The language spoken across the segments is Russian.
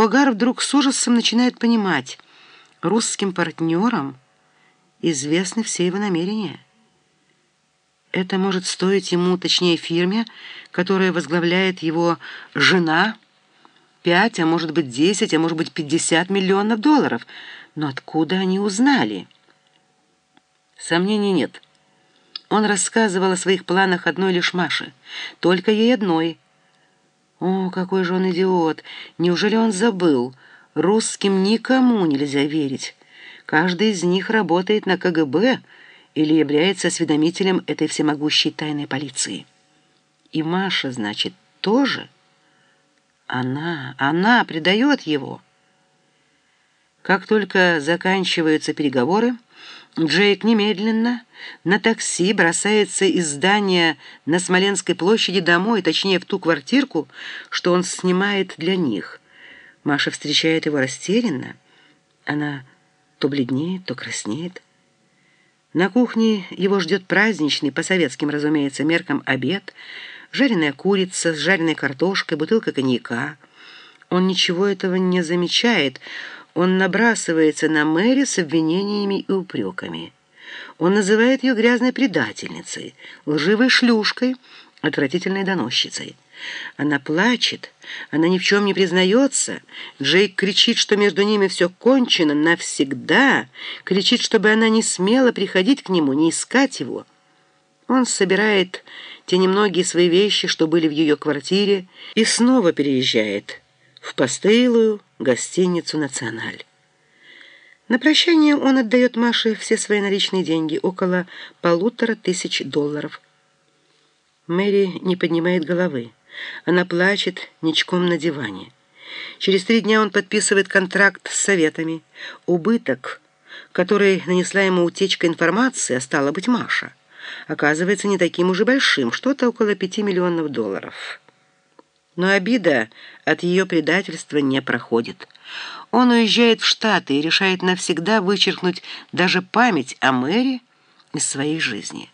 Огар вдруг с ужасом начинает понимать, русским партнерам известны все его намерения. Это может стоить ему, точнее фирме, которая возглавляет его жена, пять, а может быть десять, а может быть пятьдесят миллионов долларов. Но откуда они узнали? Сомнений нет. Он рассказывал о своих планах одной лишь Маше, только ей одной. О, какой же он идиот! Неужели он забыл? Русским никому нельзя верить. Каждый из них работает на КГБ или является осведомителем этой всемогущей тайной полиции. И Маша, значит, тоже? Она, она предает его. Как только заканчиваются переговоры, Джейк немедленно на такси бросается из здания на Смоленской площади домой, точнее в ту квартирку, что он снимает для них. Маша встречает его растерянно. Она то бледнеет, то краснеет. На кухне его ждет праздничный, по советским, разумеется, меркам обед, жареная курица с жареной картошкой, бутылка коньяка. Он ничего этого не замечает, он набрасывается на Мэри с обвинениями и упреками. Он называет ее грязной предательницей, лживой шлюшкой, отвратительной доносчицей. Она плачет, она ни в чем не признается. Джейк кричит, что между ними все кончено навсегда, кричит, чтобы она не смела приходить к нему, не искать его. Он собирает те немногие свои вещи, что были в ее квартире, и снова переезжает в постылую гостиницу «Националь». На прощание он отдает Маше все свои наличные деньги, около полутора тысяч долларов. Мэри не поднимает головы. Она плачет ничком на диване. Через три дня он подписывает контракт с советами. Убыток, который нанесла ему утечка информации, а стала быть Маша, оказывается не таким уже большим, что-то около пяти миллионов долларов. Но обида от ее предательства не проходит. Он уезжает в Штаты и решает навсегда вычеркнуть даже память о Мэри из своей жизни.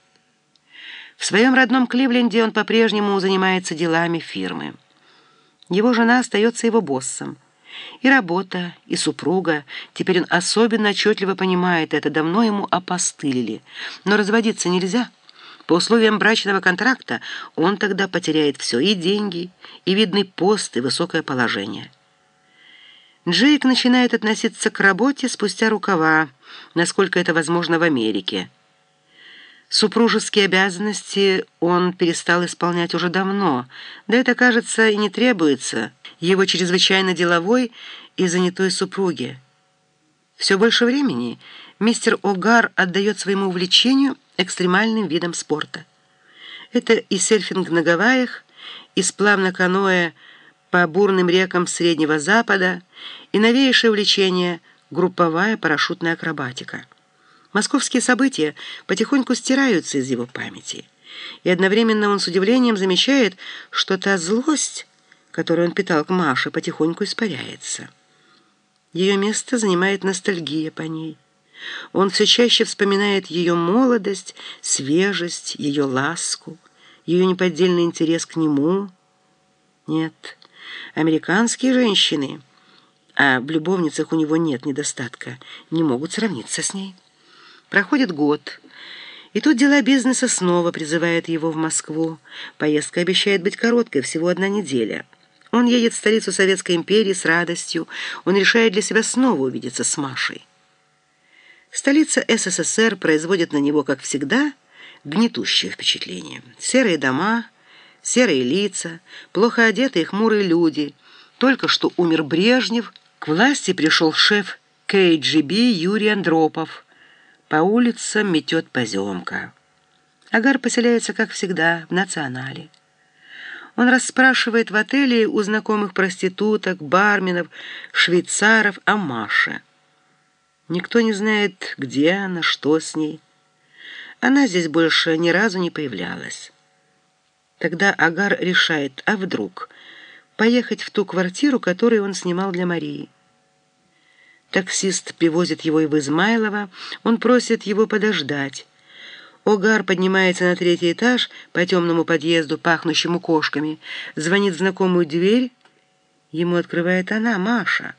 В своем родном Кливленде он по-прежнему занимается делами фирмы. Его жена остается его боссом. И работа, и супруга, теперь он особенно отчетливо понимает это, давно ему опостылили. Но разводиться нельзя. По условиям брачного контракта он тогда потеряет все, и деньги, и видный пост, и высокое положение. Джейк начинает относиться к работе спустя рукава, насколько это возможно в Америке. Супружеские обязанности он перестал исполнять уже давно, да это, кажется, и не требуется его чрезвычайно деловой и занятой супруге. Все больше времени мистер Огар отдает своему увлечению экстремальным видам спорта. Это и серфинг на Гавайях, и сплав на каноэ по бурным рекам Среднего Запада, и новейшее увлечение – групповая парашютная акробатика. Московские события потихоньку стираются из его памяти, и одновременно он с удивлением замечает, что та злость, которую он питал к Маше, потихоньку испаряется. Ее место занимает ностальгия по ней. Он все чаще вспоминает ее молодость, свежесть, ее ласку, ее неподдельный интерес к нему. Нет, американские женщины, а в любовницах у него нет недостатка, не могут сравниться с ней. Проходит год, и тут дела бизнеса снова призывают его в Москву. Поездка обещает быть короткой, всего одна неделя. Он едет в столицу Советской империи с радостью. Он решает для себя снова увидеться с Машей. Столица СССР производит на него, как всегда, гнетущее впечатление. Серые дома, серые лица, плохо одетые хмурые люди. Только что умер Брежнев, к власти пришел шеф КГБ Юрий Андропов – по улицам метет поземка. Агар поселяется, как всегда, в национале. Он расспрашивает в отеле у знакомых проституток, барменов, швейцаров о Маше. Никто не знает, где она, что с ней. Она здесь больше ни разу не появлялась. Тогда Агар решает, а вдруг, поехать в ту квартиру, которую он снимал для Марии. Таксист привозит его и в Измайлово. Он просит его подождать. Огар поднимается на третий этаж по темному подъезду, пахнущему кошками, звонит в знакомую дверь. ему открывает она, Маша.